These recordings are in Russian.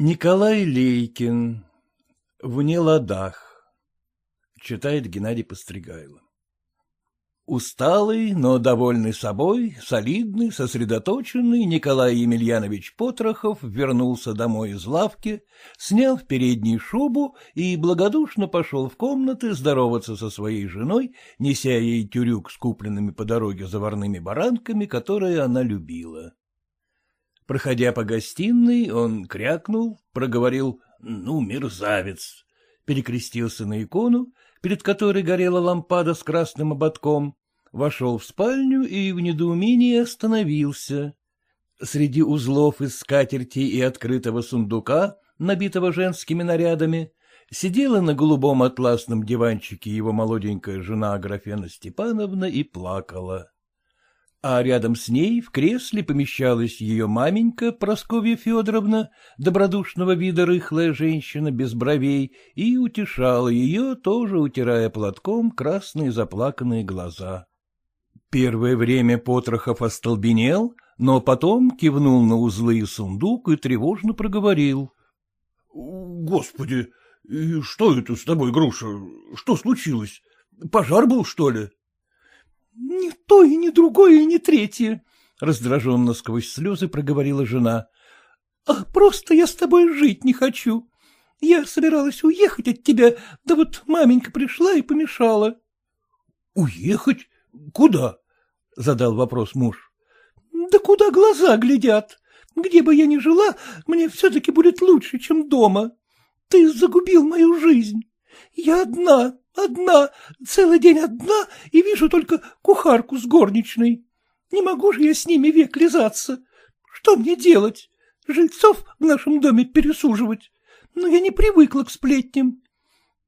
Николай Лейкин. В неладах. Читает Геннадий Постригайло. Усталый, но довольный собой, солидный, сосредоточенный Николай Емельянович Потрохов вернулся домой из лавки, снял в передней шубу и благодушно пошел в комнаты здороваться со своей женой, неся ей тюрюк с купленными по дороге заварными баранками, которые она любила. Проходя по гостиной, он крякнул, проговорил «ну, мерзавец», перекрестился на икону, перед которой горела лампада с красным ободком, вошел в спальню и в недоумении остановился. Среди узлов из скатерти и открытого сундука, набитого женскими нарядами, сидела на голубом атласном диванчике его молоденькая жена Аграфена Степановна и плакала а рядом с ней в кресле помещалась ее маменька Прасковья Федоровна, добродушного вида рыхлая женщина без бровей, и утешала ее, тоже утирая платком красные заплаканные глаза. Первое время Потрохов остолбенел, но потом кивнул на узлы и сундук и тревожно проговорил. — Господи, что это с тобой, Груша? Что случилось? Пожар был, что ли? —— Ни то и ни другое, и ни третье, — раздраженно сквозь слезы проговорила жена. — А просто я с тобой жить не хочу. Я собиралась уехать от тебя, да вот маменька пришла и помешала. — Уехать? Куда? — задал вопрос муж. — Да куда глаза глядят? Где бы я ни жила, мне все-таки будет лучше, чем дома. Ты загубил мою жизнь. Я одна, Одна, целый день одна, и вижу только кухарку с горничной. Не могу же я с ними век лизаться. Что мне делать? Жильцов в нашем доме пересуживать? Но я не привыкла к сплетням.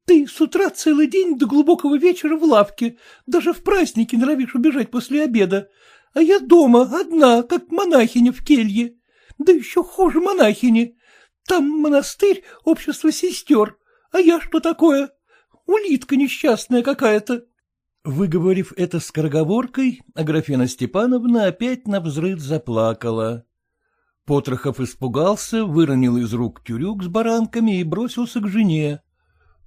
Ты с утра целый день до глубокого вечера в лавке, даже в праздники норовишь убежать после обеда, а я дома одна, как монахиня в келье. Да еще хуже монахини. Там монастырь, общество сестер. А я что такое? улитка несчастная какая-то. Выговорив это скороговоркой, Аграфена Степановна опять навзрыд заплакала. Потрохов испугался, выронил из рук тюрюк с баранками и бросился к жене.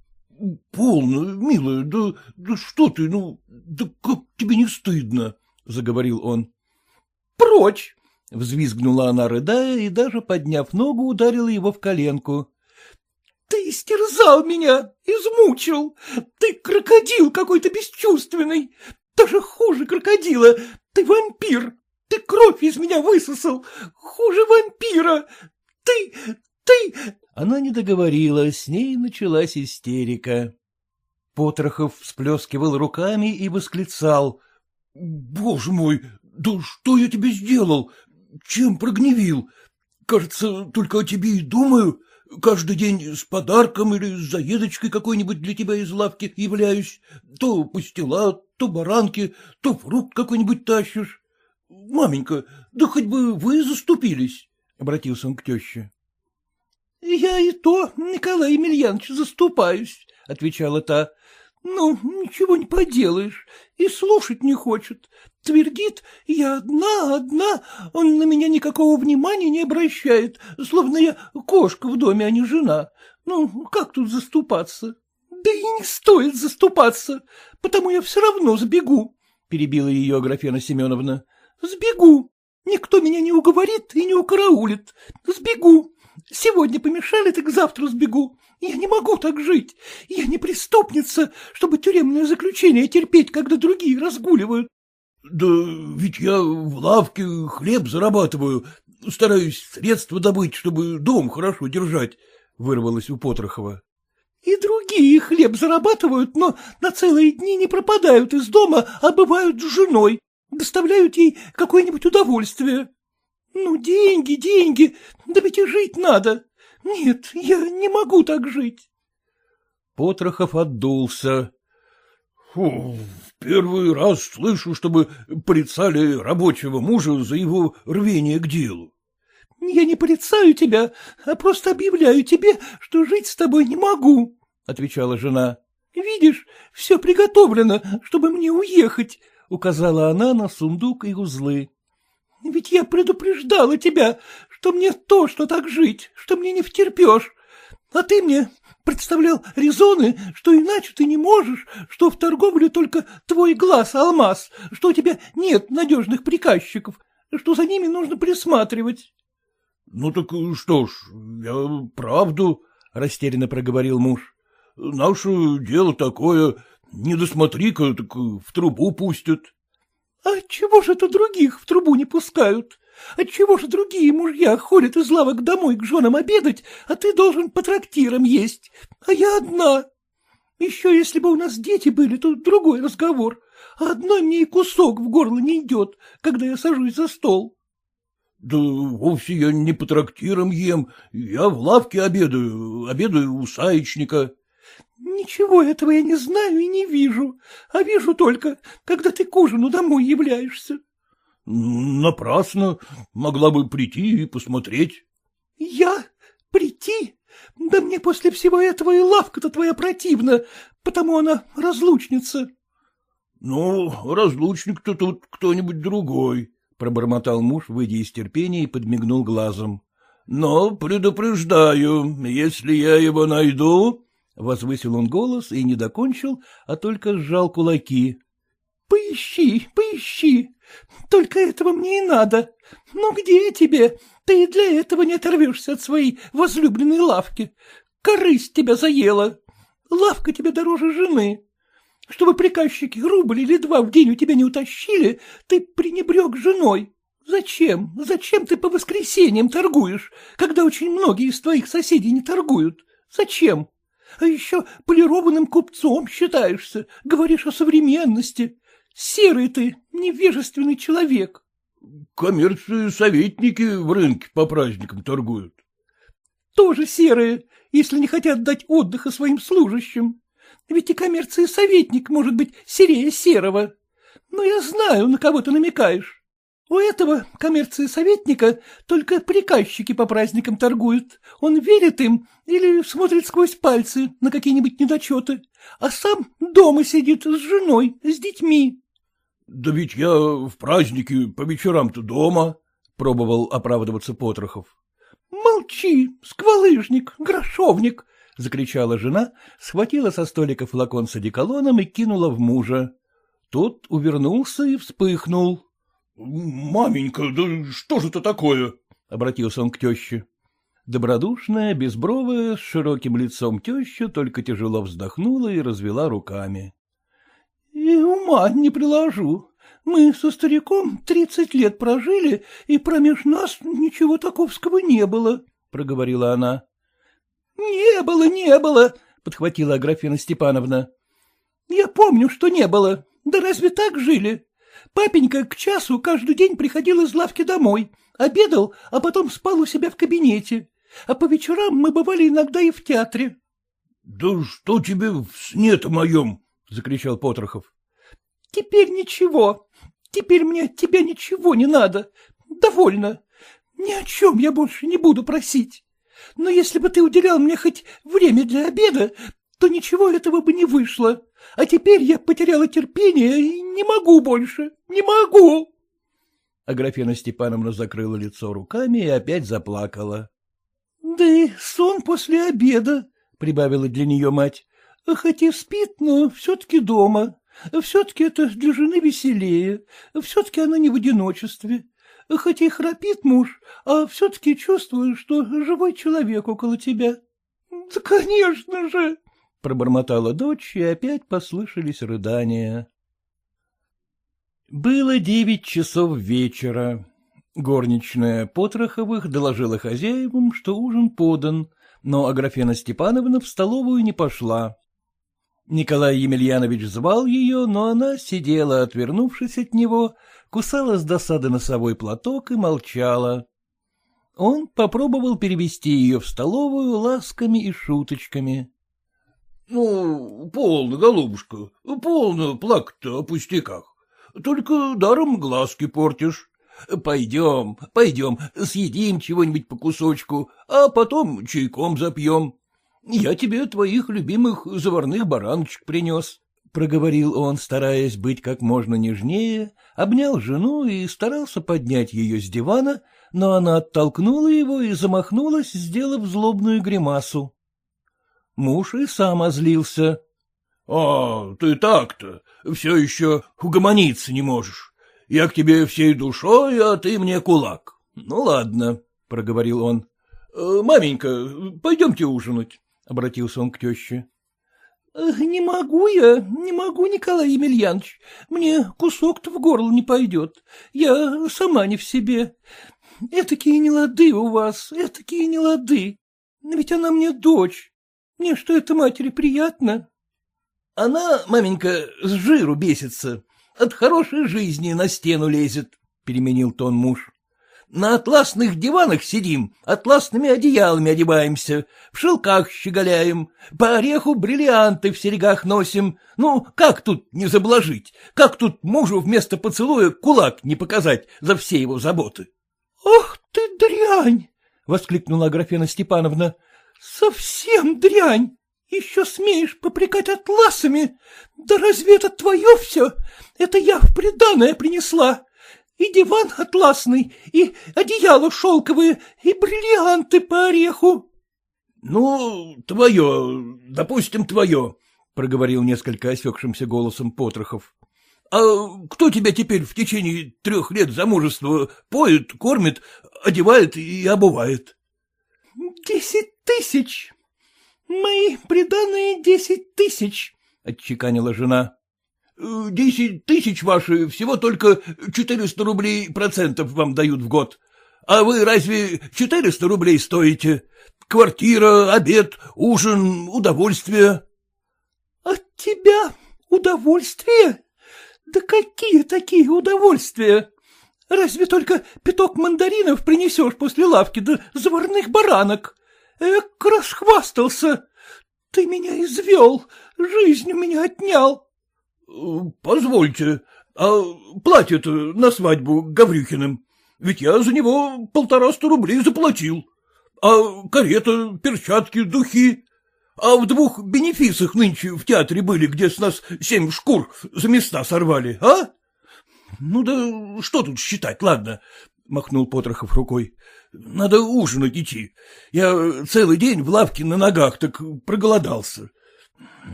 — Полно, милая, да, да что ты, ну, да как тебе не стыдно? — заговорил он. — Прочь! — взвизгнула она, рыдая, и даже, подняв ногу, ударила его в коленку. Ты истерзал меня, измучил. Ты крокодил какой-то бесчувственный. Даже хуже крокодила. Ты вампир. Ты кровь из меня высосал. Хуже вампира. Ты... ты... Она не договорила, с ней началась истерика. Потрохов всплескивал руками и восклицал. — Боже мой, да что я тебе сделал? Чем прогневил? Кажется, только о тебе и думаю. Каждый день с подарком или с заедочкой какой-нибудь для тебя из лавки являюсь. То пастила, то баранки, то фрукт какой-нибудь тащишь. Маменька, да хоть бы вы заступились, — обратился он к теще. — Я и то, Николай Емельянович, заступаюсь, — отвечала та. Ну, ничего не поделаешь, и слушать не хочет. Твердит, я одна, одна, он на меня никакого внимания не обращает, словно я кошка в доме, а не жена. Ну, как тут заступаться? Да и не стоит заступаться, потому я все равно сбегу, — перебила ее Аграфена Семеновна. — Сбегу. Никто меня не уговорит и не укараулит. Сбегу. Сегодня помешали, так завтра сбегу. Я не могу так жить. Я не преступница, чтобы тюремное заключение терпеть, когда другие разгуливают. — Да ведь я в лавке хлеб зарабатываю, стараюсь средства добыть, чтобы дом хорошо держать, — вырвалось у Потрохова. — И другие хлеб зарабатывают, но на целые дни не пропадают из дома, а бывают с женой, доставляют ей какое-нибудь удовольствие. Ну, деньги, деньги, да ведь и жить надо. Нет, я не могу так жить. Потрохов отдулся. — Фу, в первый раз слышу, чтобы порицали рабочего мужа за его рвение к делу. — Я не порицаю тебя, а просто объявляю тебе, что жить с тобой не могу, — отвечала жена. — Видишь, все приготовлено, чтобы мне уехать, — указала она на сундук и узлы. Ведь я предупреждала тебя, что мне то, что так жить, что мне не втерпешь. А ты мне представлял резоны, что иначе ты не можешь, что в торговле только твой глаз алмаз, что у тебя нет надежных приказчиков, что за ними нужно присматривать. — Ну так что ж, я правду, — растерянно проговорил муж. — Наше дело такое, не досмотри-ка, так в трубу пустят. — А чего же это других в трубу не пускают? Отчего же другие мужья ходят из лавок домой к женам обедать, а ты должен по трактирам есть, а я одна? Еще если бы у нас дети были, то другой разговор, а одной мне и кусок в горло не идет, когда я сажусь за стол. — Да вовсе я не по трактирам ем, я в лавке обедаю, обедаю у саечника. — Ничего этого я не знаю и не вижу, а вижу только, когда ты к ужину домой являешься. — Напрасно. Могла бы прийти и посмотреть. — Я? Прийти? Да мне после всего этого и лавка-то твоя противна, потому она разлучница. — Ну, разлучник-то тут кто-нибудь другой, — пробормотал муж, выйдя из терпения и подмигнул глазом. — Но предупреждаю, если я его найду... Возвысил он голос и не докончил, а только сжал кулаки. — Поищи, поищи, только этого мне и надо. Ну где тебе? Ты и для этого не оторвешься от своей возлюбленной лавки. Корысть тебя заела. Лавка тебе дороже жены. Чтобы приказчики рубль или два в день у тебя не утащили, ты пренебрег женой. Зачем? Зачем ты по воскресеньям торгуешь, когда очень многие из твоих соседей не торгуют? Зачем? А еще полированным купцом считаешься, говоришь о современности. Серый ты, невежественный человек. — Коммерции советники в рынке по праздникам торгуют. — Тоже серые, если не хотят дать отдыха своим служащим. Ведь и коммерции советник может быть серее серого. Но я знаю, на кого ты намекаешь. У этого коммерции советника только приказчики по праздникам торгуют. Он верит им или смотрит сквозь пальцы на какие-нибудь недочеты, а сам дома сидит с женой, с детьми. Да ведь я в праздники по вечерам-то дома, — пробовал оправдываться Потрохов. — Молчи, сквалыжник, грошовник! — закричала жена, схватила со столика флакон с одеколоном и кинула в мужа. Тот увернулся и вспыхнул. — Маменька, да что же это такое? — обратился он к теще. Добродушная, безбровая, с широким лицом теща только тяжело вздохнула и развела руками. И ума не приложу. Мы со стариком тридцать лет прожили, и промеж нас ничего таковского не было, — проговорила она. — Не было, не было, — подхватила Аграфена Степановна. — Я помню, что не было. Да разве так жили? Папенька к часу каждый день приходил из лавки домой, обедал, а потом спал у себя в кабинете. А по вечерам мы бывали иногда и в театре. — Да что тебе в сне-то моем? — закричал Потрохов. — Теперь ничего. Теперь мне от тебя ничего не надо. Довольно. Ни о чем я больше не буду просить. Но если бы ты уделял мне хоть время для обеда, то ничего этого бы не вышло. А теперь я потеряла терпение и не могу больше. Не могу. Аграфена Степановна закрыла лицо руками и опять заплакала. — Да и сон после обеда, — прибавила для нее мать. Хоть и спит, но все-таки дома. Все-таки это для жены веселее. Все-таки она не в одиночестве. Хоть и храпит муж, а все-таки чувствую, что живой человек около тебя. — Да, конечно же! — пробормотала дочь, и опять послышались рыдания. Было девять часов вечера. Горничная Потроховых доложила хозяевам, что ужин подан, но Аграфена Степановна в столовую не пошла. Николай Емельянович звал ее, но она сидела, отвернувшись от него, кусала с досады носовой платок и молчала. Он попробовал перевести ее в столовую ласками и шуточками. — Ну, полно, голубушка, полно плакать-то о пустяках. Только даром глазки портишь. Пойдем, пойдем, съедим чего-нибудь по кусочку, а потом чайком запьем. Я тебе твоих любимых заварных бараночек принес. — проговорил он, стараясь быть как можно нежнее, обнял жену и старался поднять ее с дивана, но она оттолкнула его и замахнулась, сделав злобную гримасу. Муж и сам озлился. — А, ты так-то, все еще угомониться не можешь. Я к тебе всей душой, а ты мне кулак. Ну, ладно, — проговорил он. «Э, — Маменька, пойдемте ужинать, — обратился он к теще. — Не могу я, не могу, Николай Емельянович. Мне кусок-то в горло не пойдет. Я сама не в себе. Этакие нелады у вас, этакие нелады. Ведь она мне дочь. Мне что это матери приятно? Она, маменька, с жиру бесится, от хорошей жизни на стену лезет, — переменил тон муж. На атласных диванах сидим, атласными одеялами одеваемся, в шелках щеголяем, по ореху бриллианты в серегах носим. Ну, как тут не заблажить? Как тут мужу вместо поцелуя кулак не показать за все его заботы? — Ах ты дрянь! — воскликнула Аграфена Степановна. — Совсем дрянь! Еще смеешь попрекать атласами? Да разве это твое все? Это я в приданое принесла. И диван атласный, и одеяло шелковые, и бриллианты по ореху. — Ну, твое, допустим, твое, — проговорил несколько осекшимся голосом Потрохов. — А кто тебя теперь в течение трех лет замужества поет, кормит, одевает и обувает? — Десять тысяч. Мои приданные десять тысяч, — отчеканила жена. Десять тысяч ваши всего только четыреста рублей процентов вам дают в год. А вы разве четыреста рублей стоите? Квартира, обед, ужин, удовольствие. — От тебя удовольствие? Да какие такие удовольствия? Разве только пяток мандаринов принесешь после лавки, да заварных баранок? Эк, расхвастался! Ты меня извел, жизнь у меня отнял. — Позвольте, а платье-то на свадьбу Гаврюхиным? Ведь я за него полтораста рублей заплатил. А карета, перчатки, духи. А в двух бенефисах нынче в театре были, где с нас семь шкур за места сорвали, а? Ну да что тут считать, ладно, — махнул Потрохов рукой. Надо ужинать идти. Я целый день в лавке на ногах, так проголодался.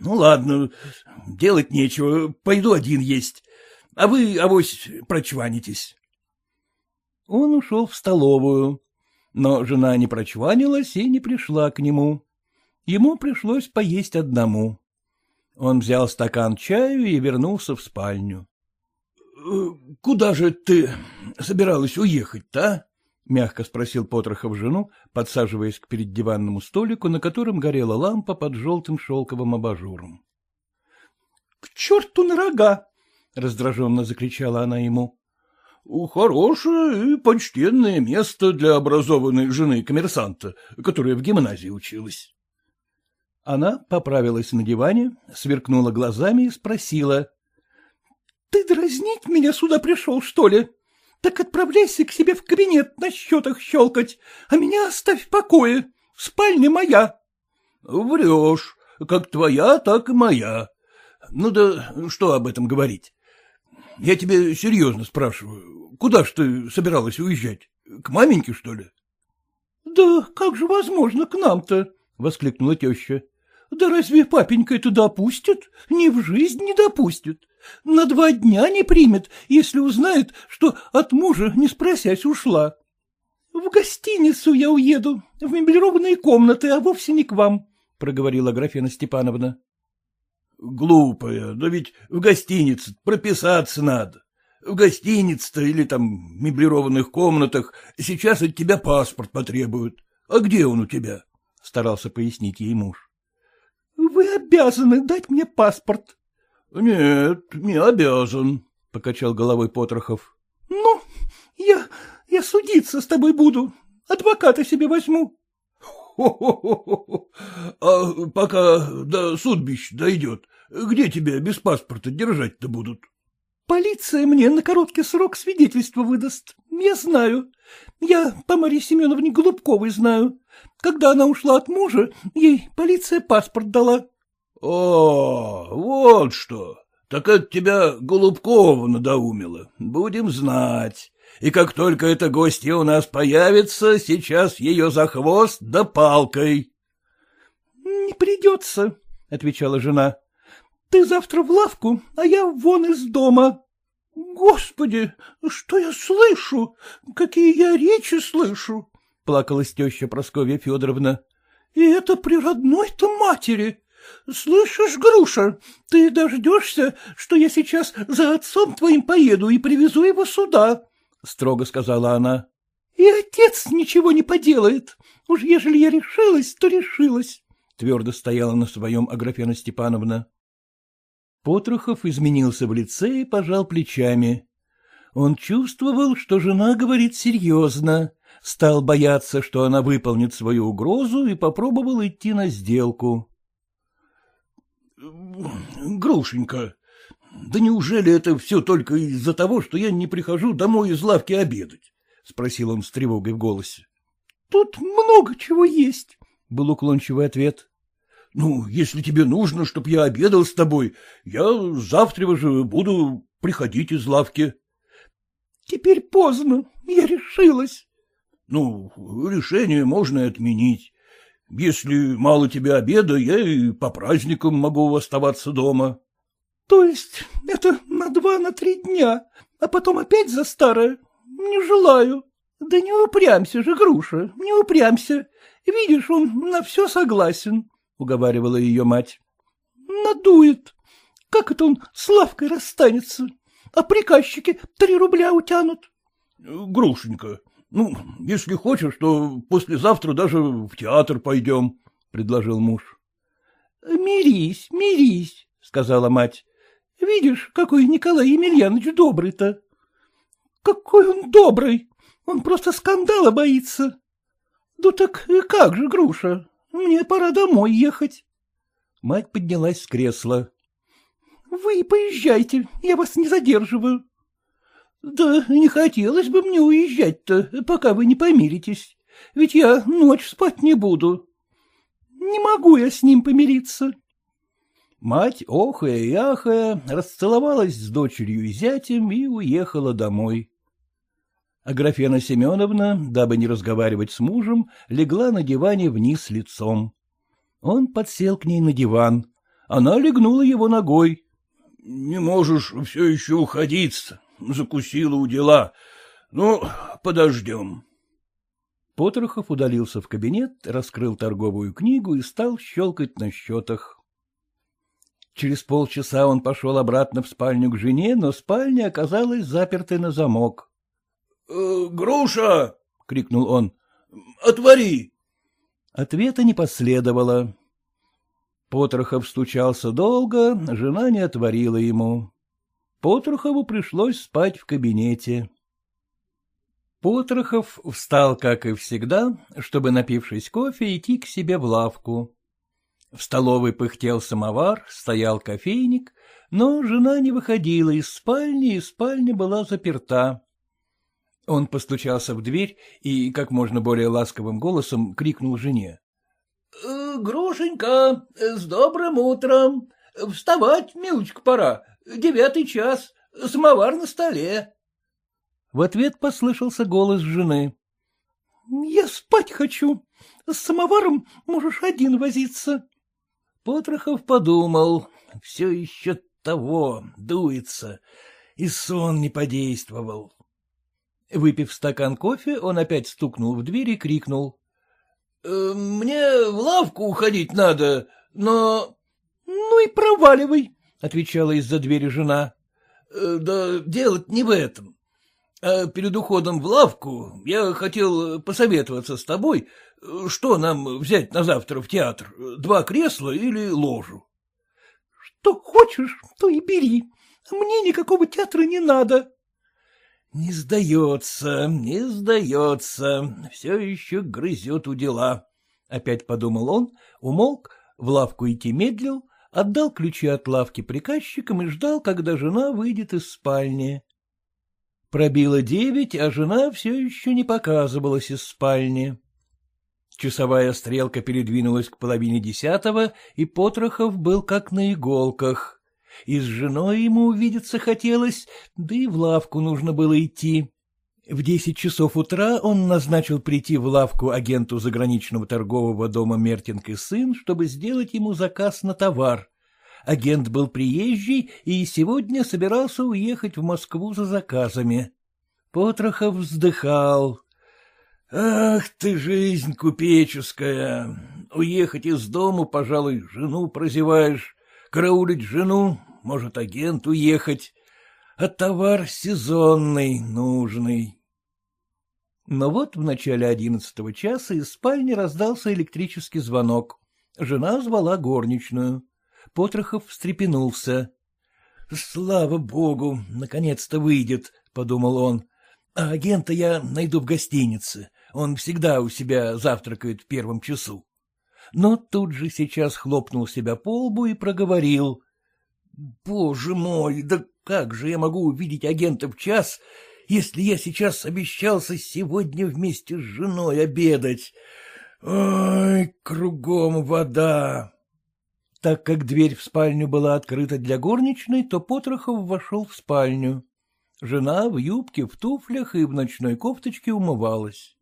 Ну, ладно, делать нечего, пойду один есть. А вы, авось, прочванитесь. Он ушел в столовую, но жена не прочванилась и не пришла к нему. Ему пришлось поесть одному. Он взял стакан чаю и вернулся в спальню. «Э, — Куда же ты собиралась уехать-то, а? — мягко спросил Потрохов жену, подсаживаясь к перед диванному столику, на котором горела лампа под желтым шелковым абажуром. — К черту на рога! — раздраженно закричала она ему. — Хорошее и почтенное место для образованной жены коммерсанта, которая в гимназии училась. Она поправилась на диване, сверкнула глазами и спросила. — Ты дразнить меня сюда пришел, что ли? — так отправляйся к себе в кабинет на счетах щелкать, а меня оставь в покое. Спальня моя. — Врешь. Как твоя, так и моя. Ну да что об этом говорить? Я тебе серьезно спрашиваю, куда ж ты собиралась уезжать? К маменьке, что ли? — Да как же возможно к нам-то? — воскликнула теща. — Да разве папенька это допустит? Ни в жизнь не допустит. На два дня не примет, если узнает, что от мужа, не спросясь, ушла. В гостиницу я уеду, в меблированные комнаты, а вовсе не к вам, — проговорила Графена Степановна. — Глупая, да ведь в гостинице прописаться надо. В гостинице-то или там меблированных комнатах сейчас от тебя паспорт потребуют. А где он у тебя? — старался пояснить ей муж. — Вы обязаны дать мне паспорт, — Нет, не обязан, — покачал головой Потрохов. — Ну, я, я судиться с тобой буду, адвоката себе возьму. Хо-хо-хо! А пока до судбищ дойдет, где тебя без паспорта держать-то будут? Полиция мне на короткий срок свидетельство выдаст. Я знаю. Я по Марии Семеновне Голубковой знаю. Когда она ушла от мужа, ей полиция паспорт дала. — О, вот что! Так это тебя Голубкова надоумило. Будем знать. И как только эта гостья у нас появится, сейчас ее за хвост да палкой. — Не придется, — отвечала жена. — Ты завтра в лавку, а я вон из дома. — Господи, что я слышу? Какие я речи слышу? — плакалась теща Прасковья Федоровна. — И это при родной-то матери. Слышишь, Груша, ты дождешься, что я сейчас за отцом твоим поеду и привезу его сюда, — строго сказала она. — И отец ничего не поделает. Уж ежели я решилась, то решилась, — твердо стояла на своем Аграфена Степановна. Потрохов изменился в лице и пожал плечами. Он чувствовал, что жена говорит серьезно, стал бояться, что она выполнит свою угрозу, и попробовал идти на сделку. — Грушенька, да неужели это все только из-за того, что я не прихожу домой из лавки обедать? — спросил он с тревогой в голосе. — Тут много чего есть, — был уклончивый ответ. Ну, если тебе нужно, чтобы я обедал с тобой, я завтра же буду приходить из лавки. — Теперь поздно, я решилась. — Ну, решение можно отменить. Если мало тебе обеда, я и по праздникам могу оставаться дома. — То есть это на два, на три дня, а потом опять за старое? Не желаю. Да не упрямься же, Груша, не упрямься. Видишь, он на все согласен. — уговаривала ее мать. — Надует. Как это он с лавкой расстанется? А приказчики три рубля утянут. — Грушенька, ну, если хочешь, то послезавтра даже в театр пойдем, — предложил муж. — Мирись, мирись, — сказала мать. — Видишь, какой Николай Емельянович добрый-то. — Какой он добрый! Он просто скандала боится. — Да так как же, Груша, мне пора домой ехать. Мать поднялась с кресла. — Вы поезжайте, я вас не задерживаю. — Да не хотелось бы мне уезжать-то, пока вы не помиритесь, ведь я ночь спать не буду. Не могу я с ним помириться. Мать, охая и ахая, расцеловалась с дочерью и зятем и уехала домой. Аграфена Семеновна, дабы не разговаривать с мужем, легла на диване вниз лицом. Он подсел к ней на диван. Она легнула его ногой. — Не можешь все еще уходить, закусила у дела. Ну, подождем. Потрохов удалился в кабинет, раскрыл торговую книгу и стал щелкать на счетах. Через полчаса он пошел обратно в спальню к жене, но спальня оказалась запертой на замок. Э, — Груша! — крикнул он. — Отвори! Ответа не последовало. Потрохов стучался долго, жена не отворила ему. Потрохову пришлось спать в кабинете. Потрохов встал, как и всегда, чтобы, напившись кофе, идти к себе в лавку. В столовой пыхтел самовар, стоял кофейник, но жена не выходила из спальни, и спальня была заперта. Он постучался в дверь и как можно более ласковым голосом крикнул жене. «Э, — Грушенька, с добрым утром. Вставать, милочка, пора. Девятый час. Самовар на столе. В ответ послышался голос жены. — Я спать хочу. С самоваром можешь один возиться. Потрохов подумал. Все еще того, дуется, и сон не подействовал. Выпив стакан кофе, он опять стукнул в дверь и крикнул. «Э, — Мне в лавку уходить надо, но... — Ну и проваливай, — отвечала из-за двери жена. «Э, — Да дело не в этом. А перед уходом в лавку я хотел посоветоваться с тобой, что нам взять на завтра в театр, два кресла или ложу? — Что хочешь, то и бери. Мне никакого театра не надо. Не сдается, не сдается, все еще грызет у дела. Опять подумал он, умолк, в лавку идти медлил, отдал ключи от лавки приказчикам и ждал, когда жена выйдет из спальни. Пробило девять, а жена все еще не показывалась из спальни. Часовая стрелка передвинулась к половине десятого, и Потрохов был как на иголках. И с женой ему увидеться хотелось, да и в лавку нужно было идти. В десять часов утра он назначил прийти в лавку агенту заграничного торгового дома Мертинг и сын, чтобы сделать ему заказ на товар. Агент был приезжий и сегодня собирался уехать в Москву за заказами. Потрохов вздыхал. Ах ты, жизнь купеческая! Уехать из дому, пожалуй, жену прозеваешь, караулить жену, может, агент уехать, а товар сезонный, нужный. Но вот в начале одиннадцатого часа из спальни раздался электрический звонок. Жена звала горничную. Потрохов встрепенулся. — Слава богу, наконец-то выйдет, — подумал он. — А агента я найду в гостинице. Он всегда у себя завтракает в первом часу. Но тут же сейчас хлопнул себя по лбу и проговорил. — Боже мой, да как же я могу увидеть агента в час, если я сейчас обещался сегодня вместе с женой обедать? Ой, кругом вода. Так как дверь в спальню была открыта для горничной, то Потрохов вошел в спальню. Жена в юбке, в туфлях и в ночной кофточке умывалась.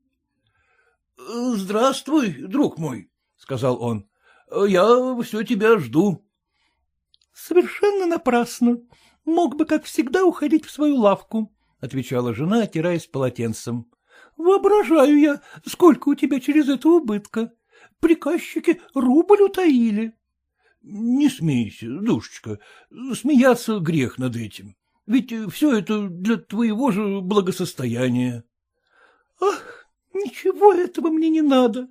— Здравствуй, друг мой, — сказал он. — Я все тебя жду. — Совершенно напрасно. Мог бы, как всегда, уходить в свою лавку, — отвечала жена, отираясь полотенцем. — Воображаю я, сколько у тебя через это убытка. Приказчики рубль утаили. — Не смейся, душечка, смеяться грех над этим. Ведь все это для твоего же благосостояния. — Ах, Ничего этого мне не надо.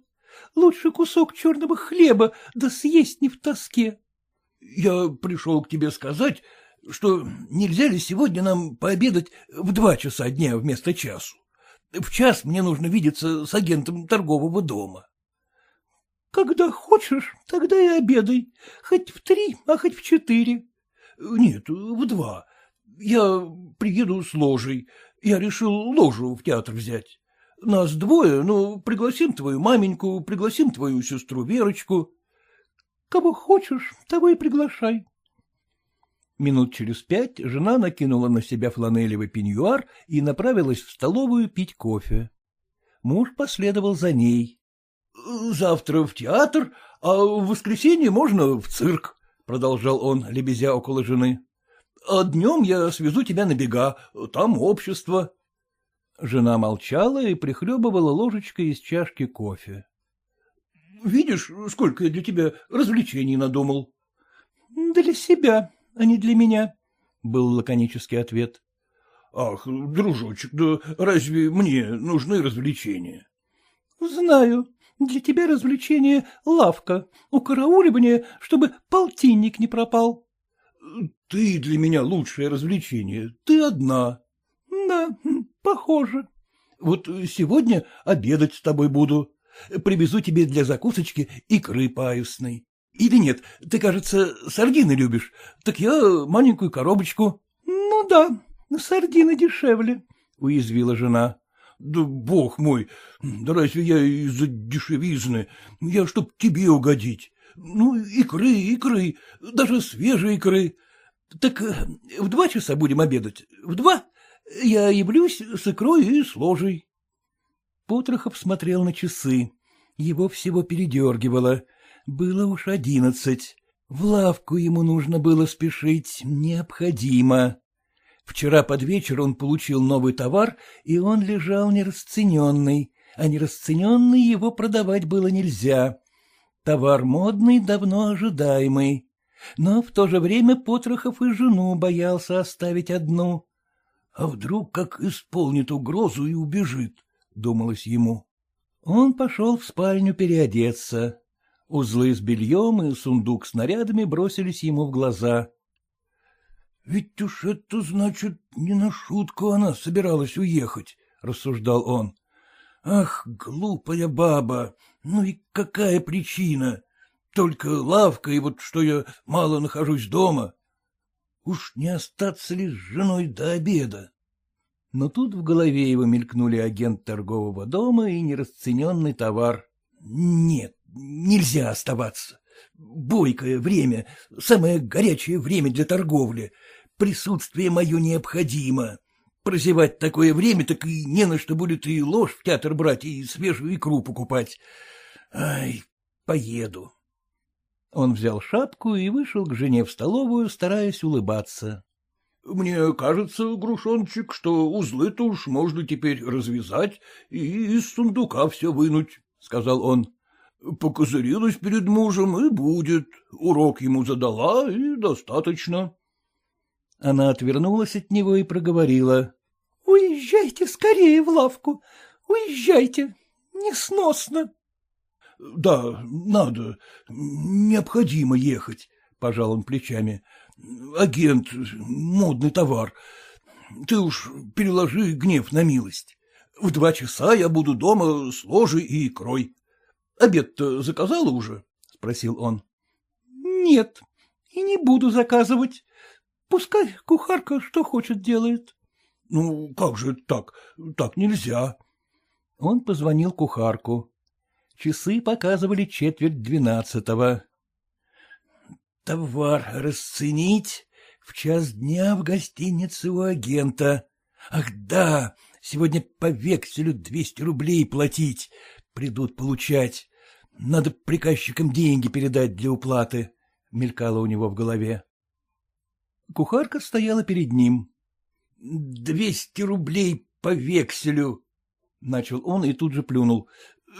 Лучше кусок черного хлеба, да съесть не в тоске. Я пришел к тебе сказать, что нельзя ли сегодня нам пообедать в два часа дня вместо часу. В час мне нужно видеться с агентом торгового дома. — Когда хочешь, тогда и обедай. Хоть в три, а хоть в четыре. — Нет, в два. Я приеду с ложей. Я решил ложу в театр взять. Нас двое, ну, пригласим твою маменьку, пригласим твою сестру Верочку. Кого хочешь, того и приглашай. Минут через пять жена накинула на себя фланелевый пеньюар и направилась в столовую пить кофе. Муж последовал за ней. — Завтра в театр, а в воскресенье можно в цирк, — продолжал он, лебезя около жены. — А днем я свезу тебя на бега, там общество. Жена молчала и прихлебывала ложечкой из чашки кофе. — Видишь, сколько я для тебя развлечений надумал? — Для себя, а не для меня, — был лаконический ответ. — Ах, дружочек, да разве мне нужны развлечения? — Знаю. Для тебя развлечение — лавка, укарауливание, чтобы полтинник не пропал. — Ты для меня лучшее развлечение, ты одна. — Да, Похоже. Вот сегодня обедать с тобой буду. Привезу тебе для закусочки икры паюсной. Или нет, ты, кажется, сардины любишь. Так я маленькую коробочку. — Ну да, сардины дешевле, — уязвила жена. — Да бог мой, да разве я из-за дешевизны? Я чтоб тебе угодить. Ну, икры, икры, даже свежие икры. Так в два часа будем обедать? В два? Я явлюсь с икрой и с ложей. Потрохов смотрел на часы. Его всего передергивало. Было уж одиннадцать. В лавку ему нужно было спешить, необходимо. Вчера под вечер он получил новый товар, и он лежал нерасцененный, а нерасцененный его продавать было нельзя. Товар модный, давно ожидаемый. Но в то же время Потрохов и жену боялся оставить одну. А вдруг как исполнит угрозу и убежит, — думалось ему. Он пошел в спальню переодеться. Узлы с бельем и сундук с нарядами бросились ему в глаза. — Ведь уж это, значит, не на шутку она собиралась уехать, — рассуждал он. — Ах, глупая баба! Ну и какая причина? Только лавка, и вот что я мало нахожусь дома. Уж не остаться ли с женой до обеда? Но тут в голове его мелькнули агент торгового дома и нерасцененный товар. — Нет, нельзя оставаться. Бойкое время, самое горячее время для торговли. Присутствие мое необходимо. Прозевать такое время, так и не на что будет и ложь в театр брать, и свежую икру покупать. Ай, поеду. Он взял шапку и вышел к жене в столовую, стараясь улыбаться. — Мне кажется, Грушончик, что узлы-то уж можно теперь развязать и из сундука все вынуть, — сказал он. — Покозырилась перед мужем и будет. Урок ему задала, и достаточно. Она отвернулась от него и проговорила. — Уезжайте скорее в лавку, уезжайте, несносно. — Да, надо, необходимо ехать, — пожал он плечами. — Агент, модный товар. Ты уж переложи гнев на милость. В два часа я буду дома с ложей и икрой. Обед-то заказала уже? — спросил он. — Нет, и не буду заказывать. Пускай кухарка что хочет делает. — Ну, как же так? Так нельзя. Он позвонил кухарку. Часы показывали четверть двенадцатого. — Товар расценить в час дня в гостинице у агента. Ах да, сегодня по векселю двести рублей платить. Придут получать. Надо приказчикам деньги передать для уплаты. Мелькало у него в голове. Кухарка стояла перед ним. — Двести рублей по векселю, — начал он и тут же плюнул.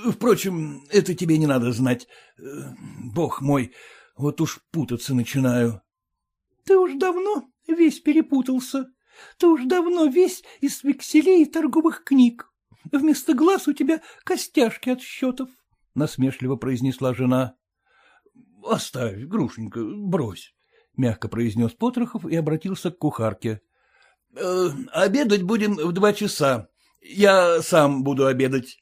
Впрочем, это тебе не надо знать. Бог мой, вот уж путаться начинаю. — Ты уж давно весь перепутался. Ты уж давно весь из векселей и торговых книг. Вместо глаз у тебя костяшки от счетов, — насмешливо произнесла жена. — Оставь, Грушенька, брось, — мягко произнес Потрохов и обратился к кухарке. «Э, — Обедать будем в два часа. Я сам буду обедать.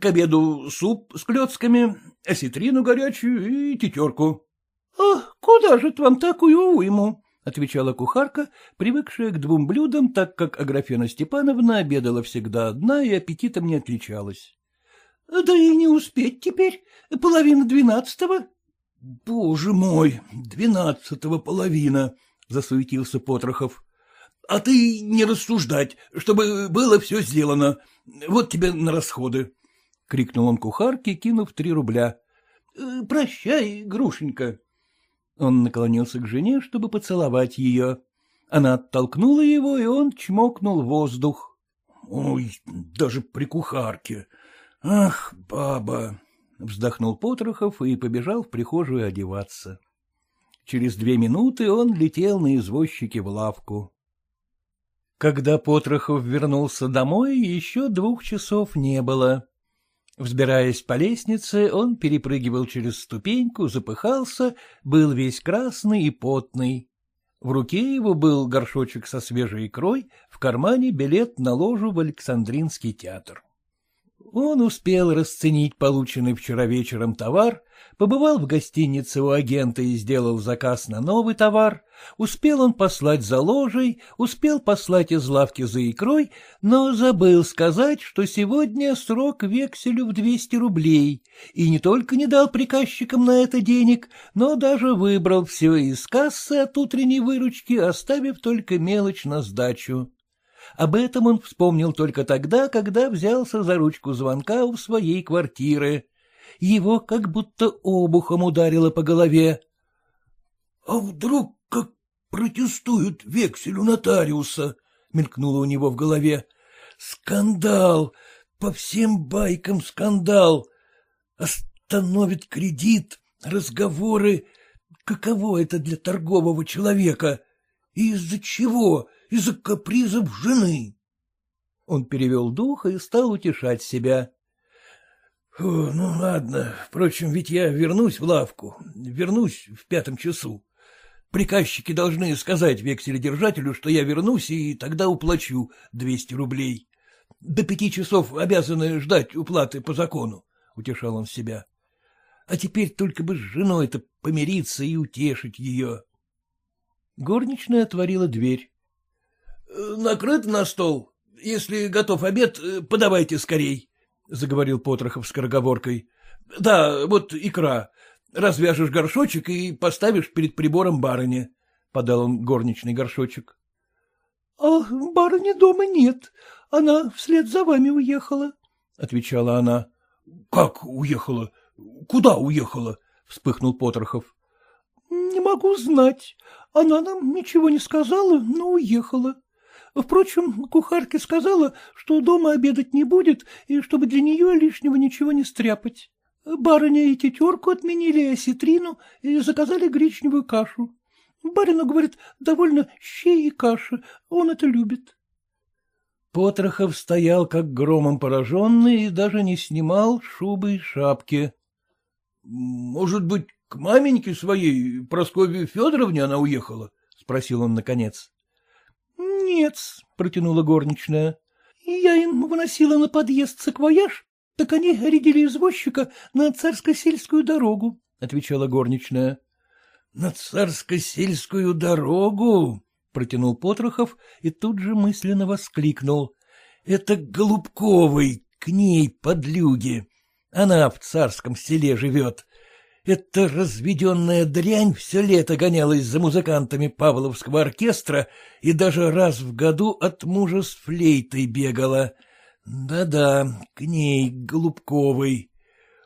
К обеду суп с клетками, осетрину горячую и тетерку. — А куда же вам такую уйму? — отвечала кухарка, привыкшая к двум блюдам, так как Аграфена Степановна обедала всегда одна и аппетитом не отличалась. — Да и не успеть теперь, половина двенадцатого. — Боже мой, двенадцатого половина, — засуетился Потрохов. — А ты не рассуждать, чтобы было все сделано. Вот тебе на расходы. — крикнул он кухарке, кинув три рубля. «Э, — Прощай, Грушенька. Он наклонился к жене, чтобы поцеловать ее. Она оттолкнула его, и он чмокнул воздух. — Ой, даже при кухарке. Ах, баба! — вздохнул Потрохов и побежал в прихожую одеваться. Через две минуты он летел на извозчике в лавку. Когда Потрохов вернулся домой, еще двух часов не было. Взбираясь по лестнице, он перепрыгивал через ступеньку, запыхался, был весь красный и потный. В руке его был горшочек со свежей икрой, в кармане билет на ложу в Александринский театр. Он успел расценить полученный вчера вечером товар, побывал в гостинице у агента и сделал заказ на новый товар, успел он послать за ложей, успел послать из лавки за икрой, но забыл сказать, что сегодня срок векселю в двести рублей, и не только не дал приказчикам на это денег, но даже выбрал все из кассы от утренней выручки, оставив только мелочь на сдачу. Об этом он вспомнил только тогда, когда взялся за ручку звонка у своей квартиры. Его как будто обухом ударило по голове. — А вдруг как протестуют векселю нотариуса? — мелькнуло у него в голове. — Скандал! По всем байкам скандал! Остановит кредит, разговоры. Каково это для торгового человека? из-за чего? из-за капризов жены. Он перевел дух и стал утешать себя. — Ну, ладно, впрочем, ведь я вернусь в лавку, вернусь в пятом часу. Приказчики должны сказать векселедержателю, что я вернусь, и тогда уплачу двести рублей. До пяти часов обязаны ждать уплаты по закону, — утешал он себя. А теперь только бы с женой-то помириться и утешить ее. Горничная отворила дверь. — Накрыт на стол. Если готов обед, подавайте скорей, — заговорил Потрохов скороговоркой. — Да, вот икра. Развяжешь горшочек и поставишь перед прибором барыни, — подал он горничный горшочек. — А барыни дома нет, она вслед за вами уехала, — отвечала она. — Как уехала? Куда уехала? — вспыхнул Потрохов. — Не могу знать. Она нам ничего не сказала, но уехала. Впрочем, кухарке сказала, что дома обедать не будет, и чтобы для нее лишнего ничего не стряпать. Барыня и тетерку отменили осетрину и заказали гречневую кашу. Барину, говорит, довольно щей и каши, он это любит. Потрохов стоял как громом пораженный и даже не снимал шубы и шапки. — Может быть, к маменьке своей, Прасковье Федоровне, она уехала? — спросил он наконец. — Нет, — протянула горничная. — Я им выносила на подъезд саквояж, так они рядили извозчика на царско-сельскую дорогу, — отвечала горничная. — На царско-сельскую дорогу? — протянул Потрохов и тут же мысленно воскликнул. — Это Голубковый, к ней подлюги. Она в царском селе живет. Эта разведенная дрянь все лето гонялась за музыкантами Павловского оркестра и даже раз в году от мужа с флейтой бегала. Да-да, к ней, Голубковой.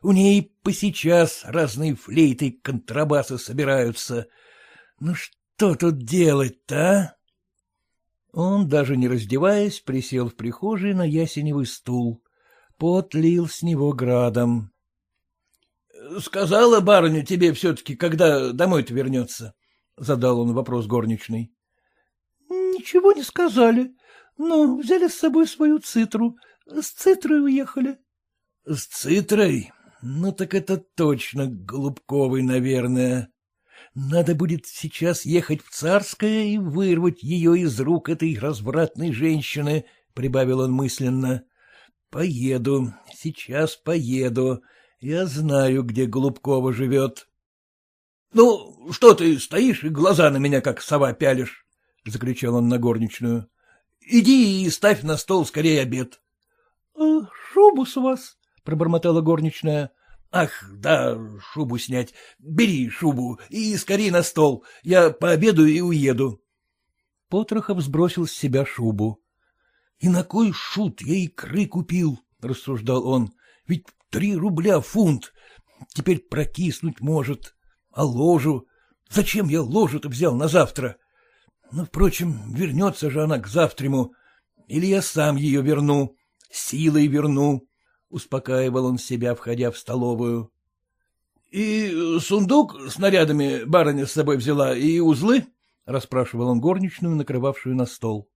У ней посейчас разные флейты и контрабасы собираются. Ну что тут делать-то, а? Он, даже не раздеваясь, присел в прихожей на ясеневый стул. Пот лил с него градом. — Сказала барыня тебе все-таки, когда домой-то вернется? — задал он вопрос горничной. — Ничего не сказали, но взяли с собой свою цитру. С цитрой уехали. — С цитрой? Ну так это точно Голубковый, наверное. Надо будет сейчас ехать в Царское и вырвать ее из рук этой развратной женщины, — прибавил он мысленно. — Поеду, сейчас поеду. Я знаю, где Голубкова живет. — Ну, что ты стоишь и глаза на меня, как сова, пялишь? — закричал он на горничную. — Иди и ставь на стол скорее обед. «А — Шубу с вас, — пробормотала горничная. — Ах, да, шубу снять. Бери шубу и скорее на стол. Я пообедаю и уеду. Потрохов сбросил с себя шубу. — И на кой шут я икры купил? — рассуждал он. — Ведь Три рубля фунт. Теперь прокиснуть может. А ложу? Зачем я ложу-то взял на завтра? Ну, впрочем, вернется же она к завтраму. Или я сам ее верну, силой верну. Успокаивал он себя, входя в столовую. — И сундук с нарядами барыня с собой взяла, и узлы? — расспрашивал он горничную, накрывавшую на стол.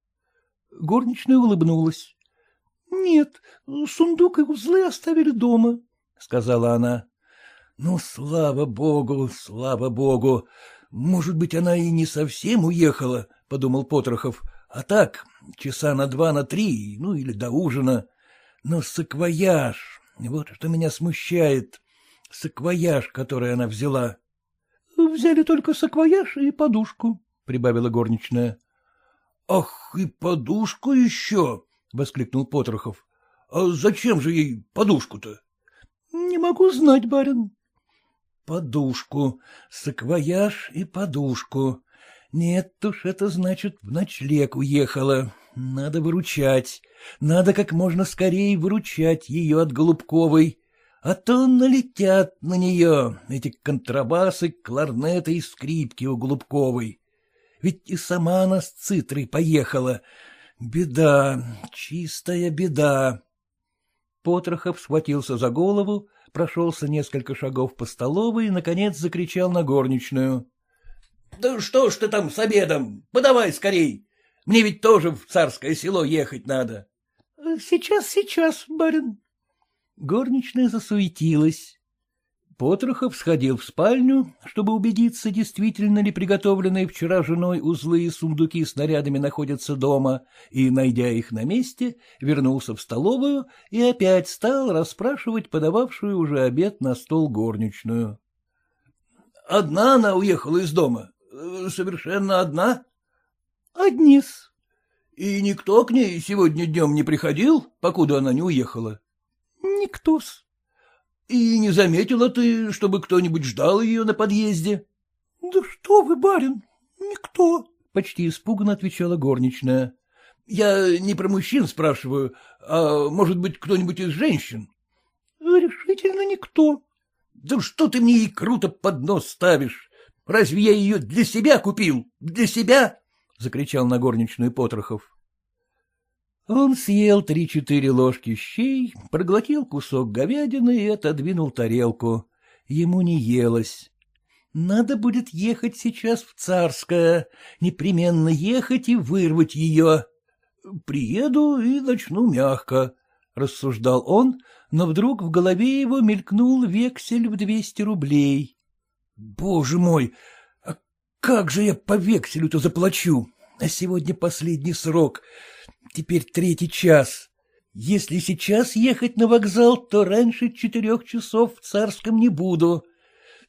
Горничная улыбнулась. — Нет, сундук и узлы оставили дома, — сказала она. — Ну, слава богу, слава богу. Может быть, она и не совсем уехала, — подумал Потрохов, — а так, часа на два, на три, ну или до ужина. Но саквояж, вот что меня смущает, саквояж, который она взяла. — Взяли только саквояж и подушку, — прибавила горничная. — Ах, и подушку еще! — воскликнул Потрохов. — А зачем же ей подушку-то? — Не могу знать, барин. — Подушку, саквояж и подушку. Нет уж, это значит, в ночлег уехала. Надо выручать. Надо как можно скорее выручать ее от Голубковой. А то налетят на нее эти контрабасы, кларнеты и скрипки у Голубковой. Ведь и сама она с цитрой поехала, Беда, чистая беда. Потрохов схватился за голову, прошелся несколько шагов по столовой и, наконец, закричал на горничную. — Да что ж ты там с обедом? Подавай скорей! Мне ведь тоже в царское село ехать надо. — Сейчас, сейчас, барин. Горничная засуетилась. Потрохов сходил в спальню, чтобы убедиться, действительно ли приготовленные вчера женой узлы и сундуки с нарядами находятся дома, и, найдя их на месте, вернулся в столовую и опять стал расспрашивать подававшую уже обед на стол горничную. — Одна она уехала из дома? Совершенно одна? — Одни-с. — И никто к ней сегодня днем не приходил, покуда она не уехала? — Никто-с. — И не заметила ты, чтобы кто-нибудь ждал ее на подъезде? — Да что вы, барин, никто, — почти испуганно отвечала горничная. — Я не про мужчин спрашиваю, а может быть, кто-нибудь из женщин? — Решительно никто. — Да что ты мне и круто под нос ставишь? Разве я ее для себя купил? Для себя? — закричал на горничную Потрохов. Он съел три-четыре ложки щей, проглотил кусок говядины и отодвинул тарелку. Ему не елось. Надо будет ехать сейчас в Царское, непременно ехать и вырвать ее. Приеду и начну мягко, — рассуждал он, но вдруг в голове его мелькнул вексель в двести рублей. — Боже мой, а как же я по векселю-то заплачу? А сегодня последний срок. Теперь третий час. Если сейчас ехать на вокзал, то раньше четырех часов в Царском не буду.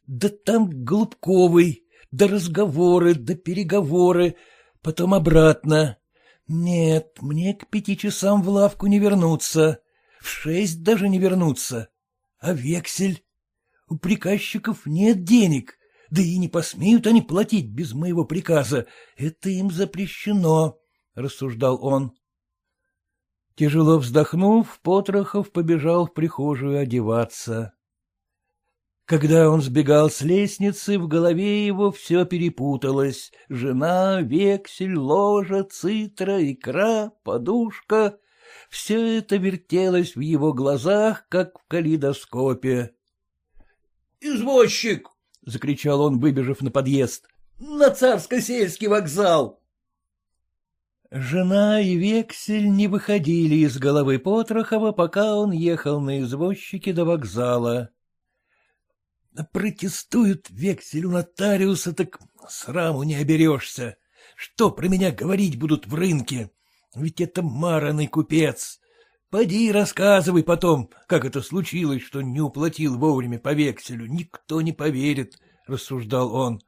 Да там Голубковый, да разговоры, да переговоры, потом обратно. Нет, мне к пяти часам в лавку не вернуться, в шесть даже не вернуться. А вексель? У приказчиков нет денег, да и не посмеют они платить без моего приказа. Это им запрещено, — рассуждал он. Тяжело вздохнув, Потрохов побежал в прихожую одеваться. Когда он сбегал с лестницы, в голове его все перепуталось. Жена, вексель, ложа, цитра, икра, подушка — все это вертелось в его глазах, как в калейдоскопе. — Извозчик! — закричал он, выбежав на подъезд. — На царско-сельский вокзал! Жена и вексель не выходили из головы Потрохова, пока он ехал на извозчике до вокзала. Протестуют вексель у нотариуса, так сраму не оберешься. Что про меня говорить будут в рынке? Ведь это маранный купец. Поди рассказывай потом, как это случилось, что не уплатил вовремя по векселю. Никто не поверит, — рассуждал он.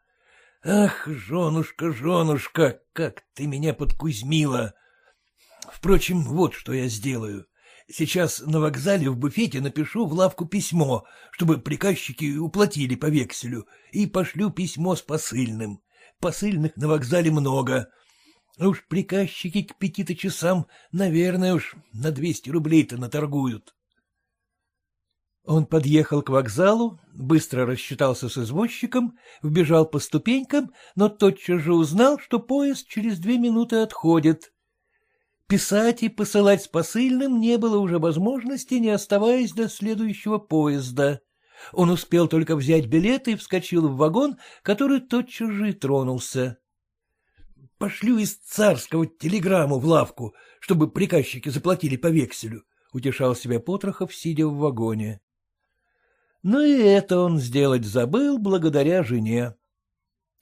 Ах, женушка, женушка, как ты меня подкузмила! Впрочем, вот что я сделаю. Сейчас на вокзале в буфете напишу в лавку письмо, чтобы приказчики уплатили по векселю, и пошлю письмо с посыльным. Посыльных на вокзале много. Уж приказчики к пяти-то часам, наверное, уж на двести рублей-то наторгуют. Он подъехал к вокзалу, быстро рассчитался с извозчиком, вбежал по ступенькам, но тотчас же узнал, что поезд через две минуты отходит. Писать и посылать с посыльным не было уже возможности, не оставаясь до следующего поезда. Он успел только взять билет и вскочил в вагон, который тотчас же и тронулся. — Пошлю из царского телеграмму в лавку, чтобы приказчики заплатили по векселю, — утешал себя Потрохов, сидя в вагоне. Но и это он сделать забыл благодаря жене.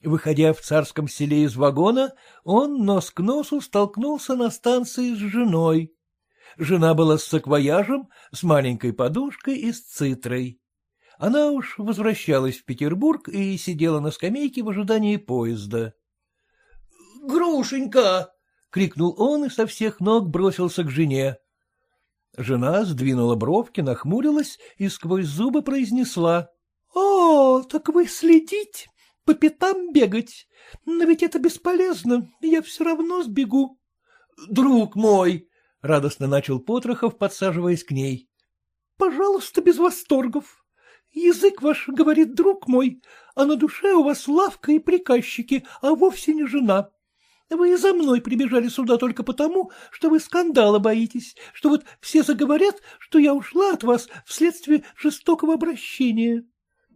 Выходя в царском селе из вагона, он нос к носу столкнулся на станции с женой. Жена была с саквояжем, с маленькой подушкой и с цитрой. Она уж возвращалась в Петербург и сидела на скамейке в ожидании поезда. — Грушенька! — крикнул он и со всех ног бросился к жене. Жена сдвинула бровки, нахмурилась и сквозь зубы произнесла. — О, так вы следите, по пятам бегать. Но ведь это бесполезно, я все равно сбегу. — Друг мой! — радостно начал Потрохов, подсаживаясь к ней. — Пожалуйста, без восторгов. Язык ваш говорит, друг мой, а на душе у вас лавка и приказчики, а вовсе не жена. Вы за мной прибежали сюда только потому, что вы скандала боитесь, что вот все заговорят, что я ушла от вас вследствие жестокого обращения.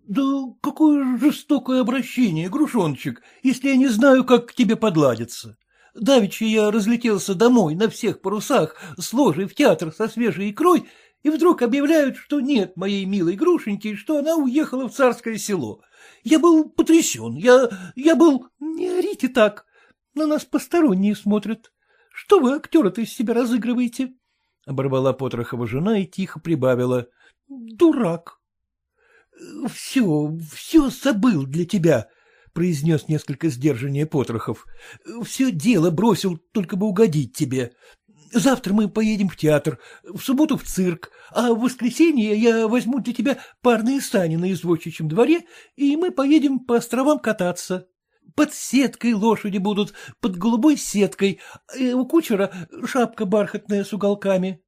Да какое жестокое обращение, Грушончик, если я не знаю, как к тебе подладиться. Давеча я разлетелся домой на всех парусах с ложей в театр со свежей икрой, и вдруг объявляют, что нет моей милой Грушеньки, что она уехала в царское село. Я был потрясен, я... я был... Не орите так, на нас посторонние смотрят. Что вы, актера-то, из себя разыгрываете? Оборвала Потрохова жена и тихо прибавила. Дурак. — Все, все забыл для тебя, — произнес несколько сдержаннее Потрохов. — Все дело бросил, только бы угодить тебе. Завтра мы поедем в театр, в субботу в цирк, а в воскресенье я возьму для тебя парные сани на извозчичьем дворе, и мы поедем по островам кататься. Под сеткой лошади будут, под голубой сеткой, и у кучера шапка бархатная с уголками.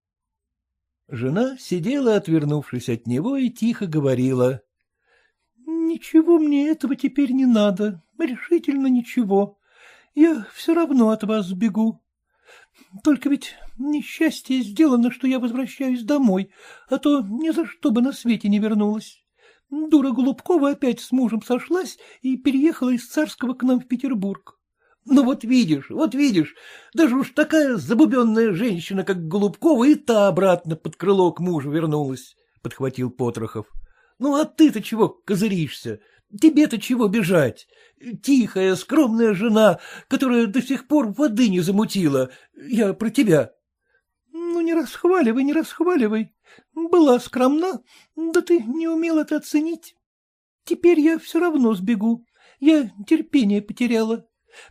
Жена сидела, отвернувшись от него, и тихо говорила. — Ничего мне этого теперь не надо, решительно ничего. Я все равно от вас сбегу. Только ведь несчастье сделано, что я возвращаюсь домой, а то ни за что бы на свете не вернулась. Дура Голубкова опять с мужем сошлась и переехала из Царского к нам в Петербург. Ну вот видишь, вот видишь, даже уж такая забубенная женщина, как Голубкова, и та обратно под крыло к мужу вернулась, — подхватил Потрохов. — Ну а ты-то чего козыришься? Тебе-то чего бежать? Тихая, скромная жена, которая до сих пор воды не замутила. Я про тебя. — Ну, не расхваливай, не расхваливай. Была скромна, да ты не умел это оценить. Теперь я все равно сбегу. Я терпение потеряла.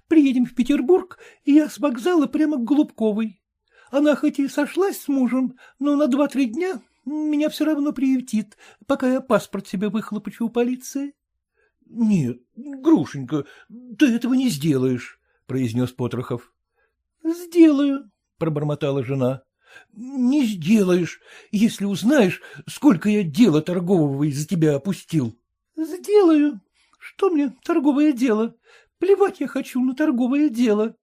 Приедем в Петербург, и я с вокзала прямо к Голубковой. Она хоть и сошлась с мужем, но на два-три дня меня все равно приютит, пока я паспорт себе выхлопочу у полиции. — Нет, Грушенька, ты этого не сделаешь, — произнес Потрохов. — Сделаю, — пробормотала жена. — Не сделаешь, если узнаешь, сколько я дела торгового из-за тебя опустил. — Сделаю. Что мне торговое дело? Плевать я хочу на торговое дело.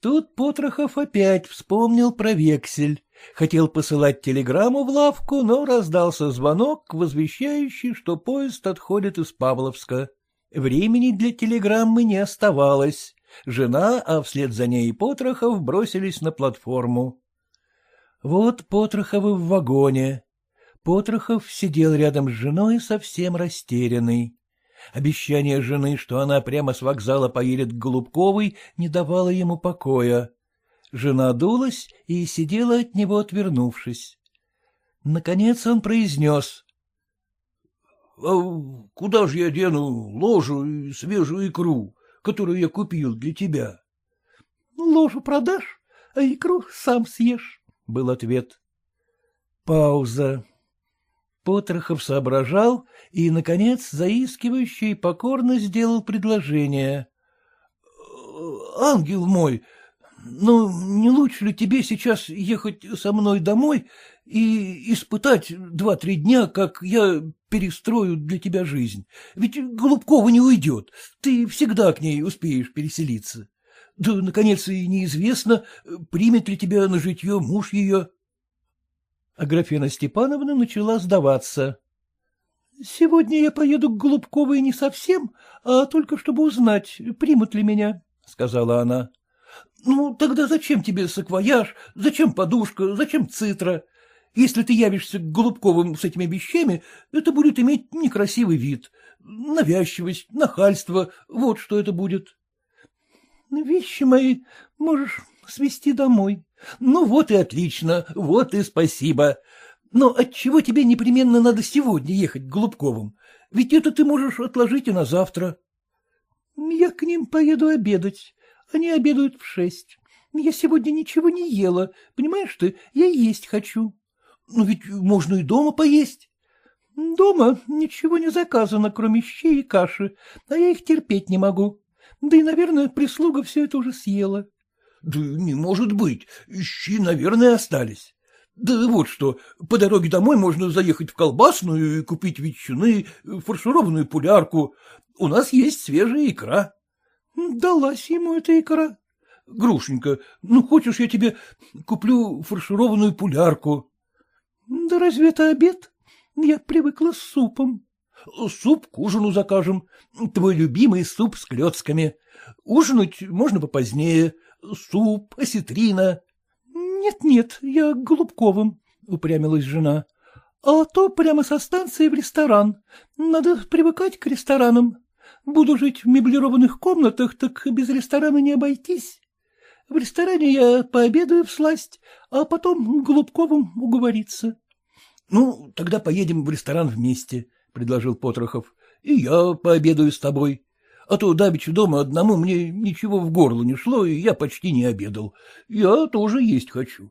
Тут Потрохов опять вспомнил про вексель. Хотел посылать телеграмму в лавку, но раздался звонок, возвещающий, что поезд отходит из Павловска. Времени для телеграммы не оставалось. Жена, а вслед за ней Потрохов бросились на платформу. Вот Потроховы в вагоне. Потрохов сидел рядом с женой совсем растерянный. Обещание жены, что она прямо с вокзала поедет к Голубковой, не давало ему покоя. Жена дулась и сидела от него, отвернувшись. Наконец он произнес. — А куда же я дену ложу и свежую икру, которую я купил для тебя? — Ложу продашь, а икру сам съешь, — был ответ. Пауза. Потрохов соображал и, наконец, заискивающе и покорно сделал предложение. — Ангел мой, ну, не лучше ли тебе сейчас ехать со мной домой и испытать два-три дня, как я перестрою для тебя жизнь? Ведь Голубкова не уйдет, ты всегда к ней успеешь переселиться. Да, наконец, и неизвестно, примет ли тебя на житье муж ее. Аграфена Степановна начала сдаваться. — Сегодня я поеду к Голубковой не совсем, а только чтобы узнать, примут ли меня, — сказала она. — Ну, тогда зачем тебе саквояж, зачем подушка, зачем цитра? Если ты явишься к Голубковым с этими вещами, это будет иметь некрасивый вид. Навязчивость, нахальство — вот что это будет. — Вещи мои можешь свести домой. Ну вот и отлично, вот и спасибо. Но отчего тебе непременно надо сегодня ехать к Голубковым? Ведь это ты можешь отложить и на завтра. Я к ним поеду обедать. Они обедают в шесть. Я сегодня ничего не ела. Понимаешь ты, я есть хочу. Ну ведь можно и дома поесть. Дома ничего не заказано, кроме щей и каши, а я их терпеть не могу. Да и, наверное, прислуга все это уже съела. — Да не может быть, щи, наверное, остались. Да вот что, по дороге домой можно заехать в колбасную и купить ветчины, фаршированную пулярку. У нас есть свежая икра. — Далась ему эта икра. — Грушенька, ну хочешь, я тебе куплю фаршированную пулярку? — Да разве это обед? Я привыкла с супом. — Суп к ужину закажем. Твой любимый суп с клетками. Ужинать можно попозднее суп, осетрина. Нет, — Нет-нет, я Голубковым, — упрямилась жена. — А то прямо со станции в ресторан. Надо привыкать к ресторанам. Буду жить в меблированных комнатах, так без ресторана не обойтись. В ресторане я пообедаю в сласть, а потом Голубковым уговориться. — Ну, тогда поедем в ресторан вместе, — предложил Потрохов. — И я пообедаю с тобой. А то давеча дома одному мне ничего в горло не шло, и я почти не обедал. Я тоже есть хочу.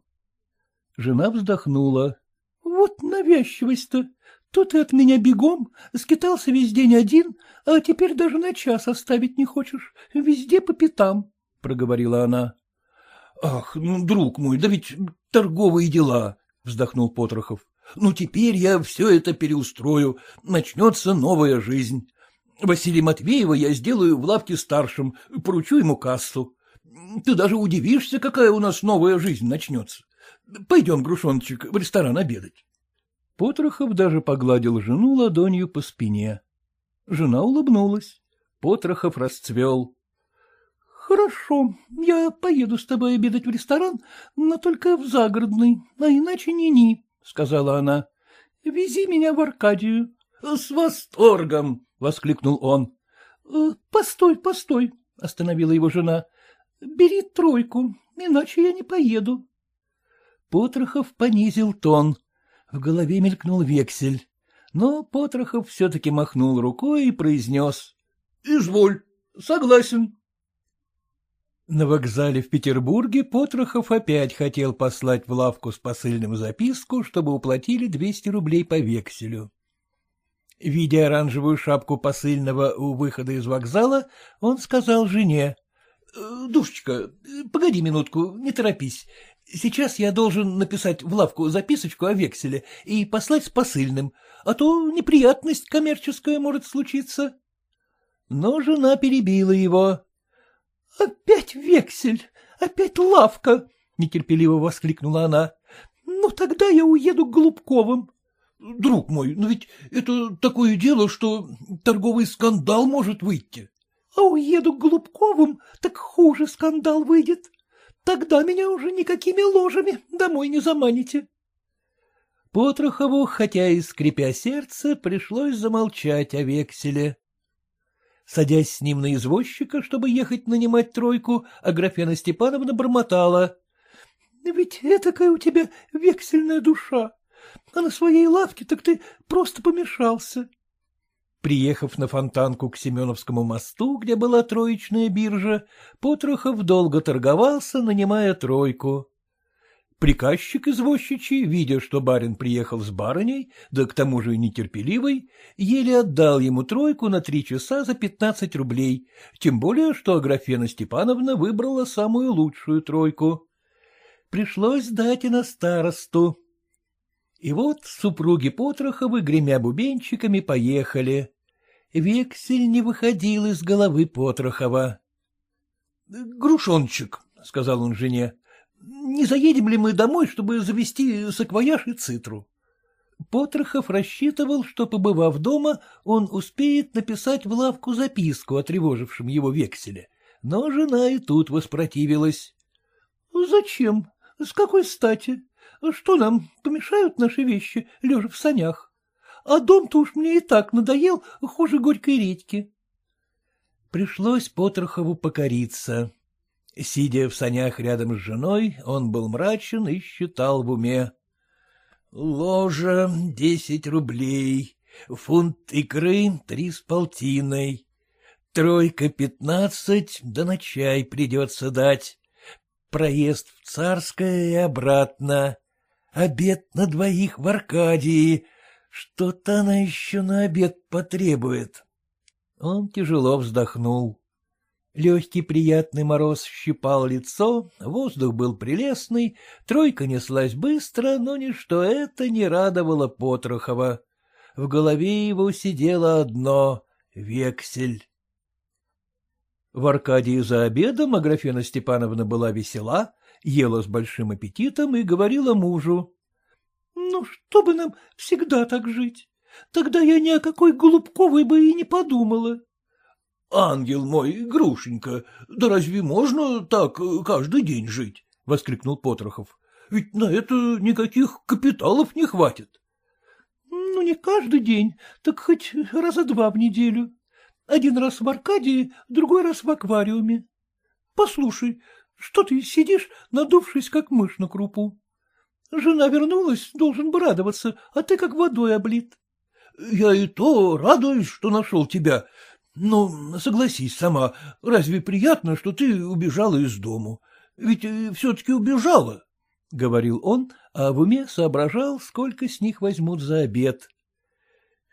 Жена вздохнула. — Вот навязчивость-то. То ты от меня бегом, скитался весь день один, а теперь даже на час оставить не хочешь. Везде по пятам, — проговорила она. — Ах, ну, друг мой, да ведь торговые дела, — вздохнул Потрохов. — Ну, теперь я все это переустрою, начнется новая жизнь. Василия Матвеева я сделаю в лавке старшим, поручу ему кассу. Ты даже удивишься, какая у нас новая жизнь начнется. Пойдем, Грушоночек, в ресторан обедать. Потрохов даже погладил жену ладонью по спине. Жена улыбнулась. Потрохов расцвел. — Хорошо, я поеду с тобой обедать в ресторан, но только в загородный, а иначе ни-ни, — сказала она. — Вези меня в Аркадию. — С восторгом! — воскликнул он. «Э, — Постой, постой, — остановила его жена. — Бери тройку, иначе я не поеду. Потрохов понизил тон. В голове мелькнул вексель. Но Потрохов все-таки махнул рукой и произнес. — Изволь, согласен. На вокзале в Петербурге Потрохов опять хотел послать в лавку с посыльным записку, чтобы уплатили 200 рублей по векселю. Видя оранжевую шапку посыльного у выхода из вокзала, он сказал жене. «Э, — Душечка, погоди минутку, не торопись. Сейчас я должен написать в лавку записочку о векселе и послать с посыльным, а то неприятность коммерческая может случиться. Но жена перебила его. — Опять вексель, опять лавка! — нетерпеливо воскликнула она. — Ну, тогда я уеду к Голубковым. — Друг мой, но ведь это такое дело, что торговый скандал может выйти. — А уеду к Голубковым, так хуже скандал выйдет. Тогда меня уже никакими ложами домой не заманите. Потрохову, хотя и скрипя сердце, пришлось замолчать о векселе. Садясь с ним на извозчика, чтобы ехать нанимать тройку, Аграфена Степановна бормотала. — Ведь этакая у тебя вексельная душа а на своей лавке так ты просто помешался. Приехав на фонтанку к Семеновскому мосту, где была троечная биржа, Потрохов долго торговался, нанимая тройку. Приказчик извозчичий, видя, что барин приехал с барыней, да к тому же нетерпеливый, еле отдал ему тройку на три часа за пятнадцать рублей, тем более, что Аграфена Степановна выбрала самую лучшую тройку. Пришлось дать и на старосту. И вот супруги Потроховы, гремя бубенчиками, поехали. Вексель не выходил из головы Потрохова. — Грушончик, — сказал он жене, — не заедем ли мы домой, чтобы завести саквояж и цитру? Потрохов рассчитывал, что, побывав дома, он успеет написать в лавку записку о тревожившем его векселе, но жена и тут воспротивилась. — Зачем? С какой стати? Что нам, помешают наши вещи, лежа в санях? А дом-то уж мне и так надоел, хуже горькой редьки. Пришлось Потрохову покориться. Сидя в санях рядом с женой, он был мрачен и считал в уме. Ложа — десять рублей, фунт икры — три с полтиной, тройка — пятнадцать, да на чай придется дать, проезд в Царское и обратно, Обед на двоих в Аркадии. Что-то она еще на обед потребует. Он тяжело вздохнул. Легкий приятный мороз щипал лицо, воздух был прелестный, тройка неслась быстро, но ничто это не радовало Потрохова. В голове его сидело одно — вексель. В Аркадии за обедом Аграфена Степановна была весела, ела с большим аппетитом и говорила мужу. — Ну, что бы нам всегда так жить? Тогда я ни о какой Голубковой бы и не подумала. — Ангел мой, Грушенька, да разве можно так каждый день жить? — воскликнул Потрохов. — Ведь на это никаких капиталов не хватит. — Ну, не каждый день, так хоть раза два в неделю. Один раз в Аркадии, другой раз в аквариуме. Послушай, что ты сидишь, надувшись, как мышь на крупу? Жена вернулась, должен бы радоваться, а ты как водой облит. — Я и то радуюсь, что нашел тебя. — Ну, согласись сама, разве приятно, что ты убежала из дому? Ведь э, все-таки убежала, — говорил он, а в уме соображал, сколько с них возьмут за обед.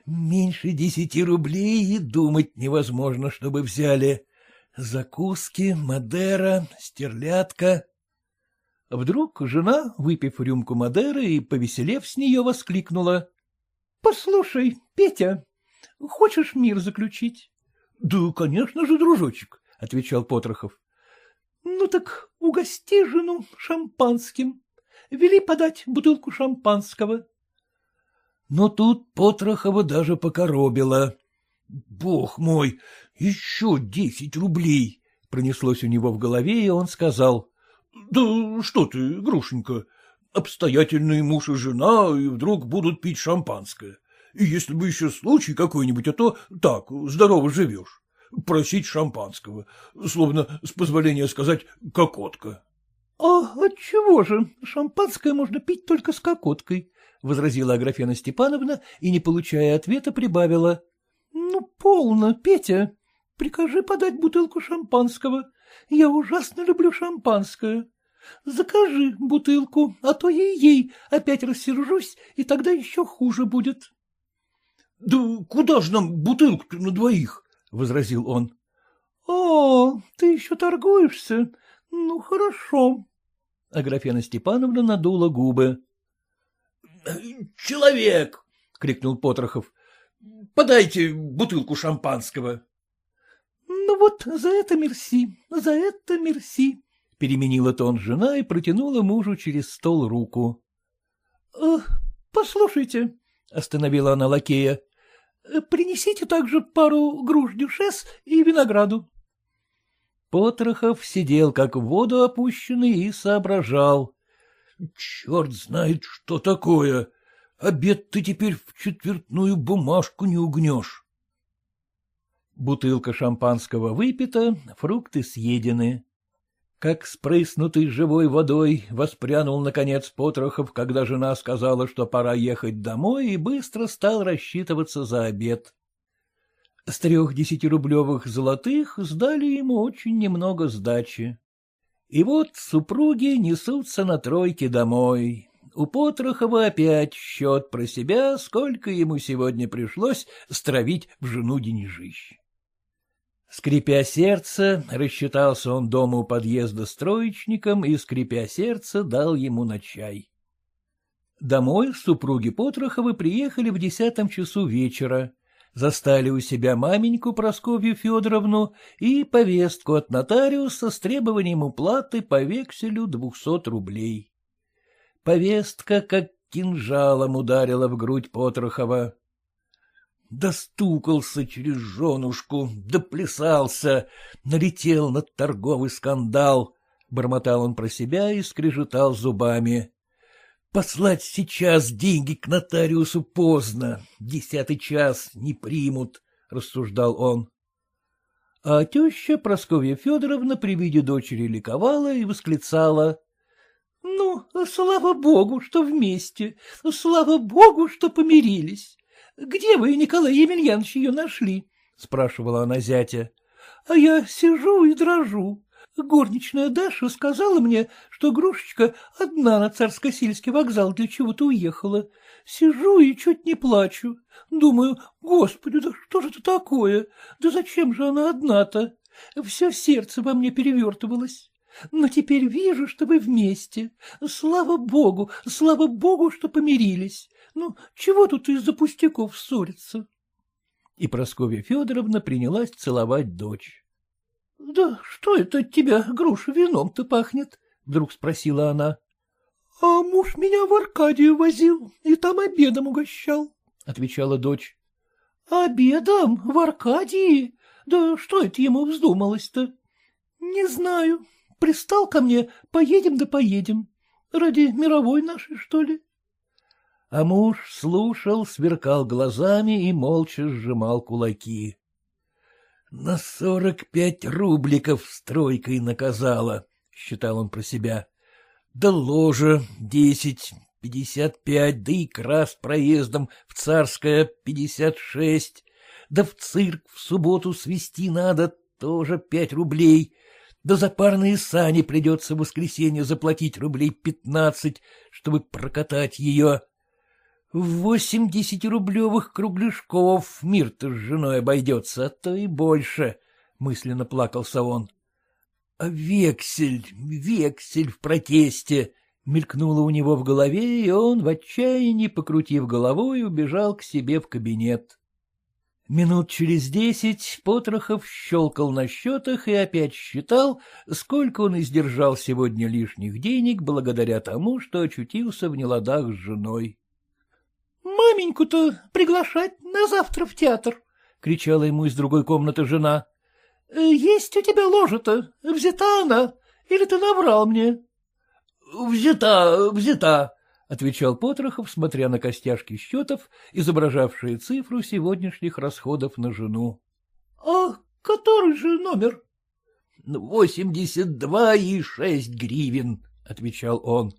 Меньше десяти рублей и думать невозможно, чтобы взяли. Закуски, Мадера, стерлядка. Вдруг жена, выпив рюмку Мадеры и повеселев с нее, воскликнула. — Послушай, Петя, хочешь мир заключить? — Да, конечно же, дружочек, — отвечал Потрохов. — Ну так угости жену шампанским. Вели подать бутылку шампанского. Но тут Потрохова даже покоробило. — Бог мой, еще десять рублей! — пронеслось у него в голове, и он сказал. — Да что ты, Грушенька, обстоятельный муж и жена, и вдруг будут пить шампанское. Если бы еще случай какой-нибудь, а то так, здорово живешь. Просить шампанского, словно, с позволения сказать, кокотка. — А отчего же? Шампанское можно пить только с кокоткой, — возразила Аграфена Степановна и, не получая ответа, прибавила. — Ну, полно, Петя. Прикажи подать бутылку шампанского. Я ужасно люблю шампанское. Закажи бутылку, а то ей-ей опять рассержусь, и тогда еще хуже будет. — Да куда же нам бутылку на двоих? — возразил он. — О, ты еще торгуешься? Ну, хорошо. Аграфена Степановна надула губы. — Человек! — крикнул Потрохов. — Подайте бутылку шампанского. — Ну вот за это мерси, за это мерси, — переменила тон жена и протянула мужу через стол руку. «Э, — Послушайте, — остановила она лакея, — принесите также пару груш дюшес и винограду. Потрохов сидел как в воду опущенный и соображал. Черт знает, что такое. Обед ты теперь в четвертную бумажку не угнешь. Бутылка шампанского выпита, фрукты съедены. Как спрыснутый живой водой воспрянул, наконец, Потрохов, когда жена сказала, что пора ехать домой, и быстро стал рассчитываться за обед. С трех десятирублевых золотых сдали ему очень немного сдачи. И вот супруги несутся на тройке домой. У Потрохова опять счет про себя, сколько ему сегодня пришлось стравить в жену деньжищ. Скрипя сердце, рассчитался он дома у подъезда строечником и, скрипя сердце, дал ему на чай. Домой супруги Потроховы приехали в десятом часу вечера застали у себя маменьку Просковью Федоровну и повестку от нотариуса с требованием уплаты по векселю двухсот рублей. Повестка как кинжалом ударила в грудь Потрохова. Достукался через женушку, доплясался, налетел на торговый скандал. Бормотал он про себя и скрежетал зубами. Послать сейчас деньги к нотариусу поздно, десятый час не примут, — рассуждал он. А теща Прасковья Федоровна при виде дочери ликовала и восклицала. — Ну, слава богу, что вместе, слава богу, что помирились. Где вы, Николай Емельянович, ее нашли? — спрашивала она зятя. — А я сижу и дрожу. Горничная Даша сказала мне, что Грушечка одна на царско-сельский вокзал для чего-то уехала. Сижу и чуть не плачу. Думаю, господи, да что же это такое? Да зачем же она одна-то? Все сердце во мне перевертывалось. Но теперь вижу, что вы вместе. Слава богу, слава богу, что помирились. Ну, чего тут из-за пустяков ссориться? И Прасковья Федоровна принялась целовать дочь. — Да что это от тебя, груша, вином-то пахнет? — вдруг спросила она. — А муж меня в Аркадию возил и там обедом угощал, — отвечала дочь. — Обедом? В Аркадии? Да что это ему вздумалось-то? — Не знаю. Пристал ко мне, поедем да поедем. Ради мировой нашей, что ли? А муж слушал, сверкал глазами и молча сжимал кулаки. На сорок пять рубликов стройкой наказала, — считал он про себя. Да ложа десять, пятьдесят пять, да икра с проездом в царское пятьдесят шесть, да в цирк в субботу свести надо, тоже пять рублей, да за парные сани придется в воскресенье заплатить рублей пятнадцать, чтобы прокатать ее. Восемьдесят-рублевых кругляшков мир-то с женой обойдется, а то и больше, — мысленно плакался он. А вексель, вексель в протесте, мелькнуло у него в голове, и он в отчаянии, покрутив головой, убежал к себе в кабинет. Минут через десять Потрохов щелкал на счетах и опять считал, сколько он издержал сегодня лишних денег благодаря тому, что очутился в неладах с женой. — Маменьку-то приглашать на завтра в театр, — кричала ему из другой комнаты жена. — Есть у тебя ложа-то, взята она, или ты наврал мне? — Взята, взята, — отвечал Потрохов, смотря на костяшки счетов, изображавшие цифру сегодняшних расходов на жену. — А который же номер? — Восемьдесят два и шесть гривен, — отвечал он.